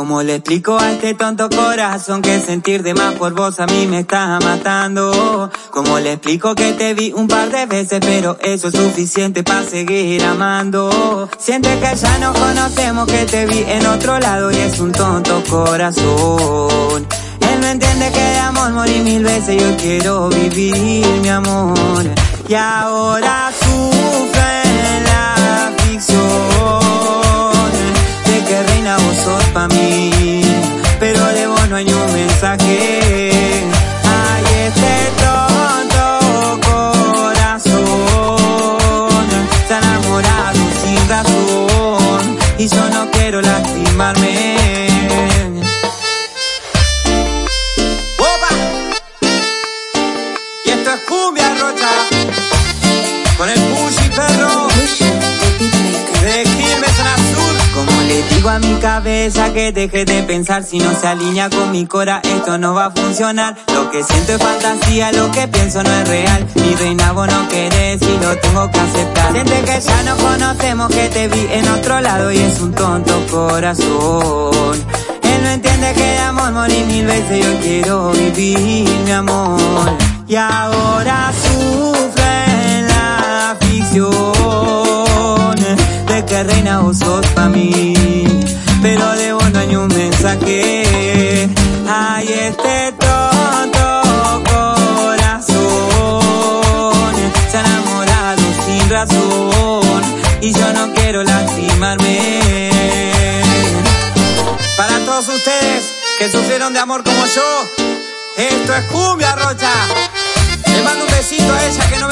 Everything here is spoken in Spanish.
¿Cómo le explico a este tonto corazón que sentir de más por vos a mí me está matando? ¿Cómo le explico que te vi un par de veces pero eso es suficiente para seguir amando? Siente que ya nos conocemos, que te vi en otro lado y es un tonto corazón. Él no entiende que de amor morí mil veces, yo quiero vivir mi amor. Y ahora mensaje. Ay, este tonto corazón está enamorado sin razón y yo no quiero lastimarme. ¡Opa! Y esto es cumbia rocha digo a mi cabeza que deje de pensar si no se alinea con mi cora, esto no va a funcionar. Lo que siento es fantasía, lo que pienso no es real. Mi reina vos no querés y lo tengo que aceptar. Siente que ya nos conocemos, que te vi en otro lado y es un tonto corazón. Él no entiende que de amor morí mil veces, yo quiero vivir mi amor. Y ahora sufre vos sos pa' mí, pero de vos no hay un mensaje. Ay, este tonto corazón se ha enamorado sin razón y yo no quiero lastimarme. Para todos ustedes que sufrieron de amor como yo, esto es cumbia rocha. Le mando un besito a ella que no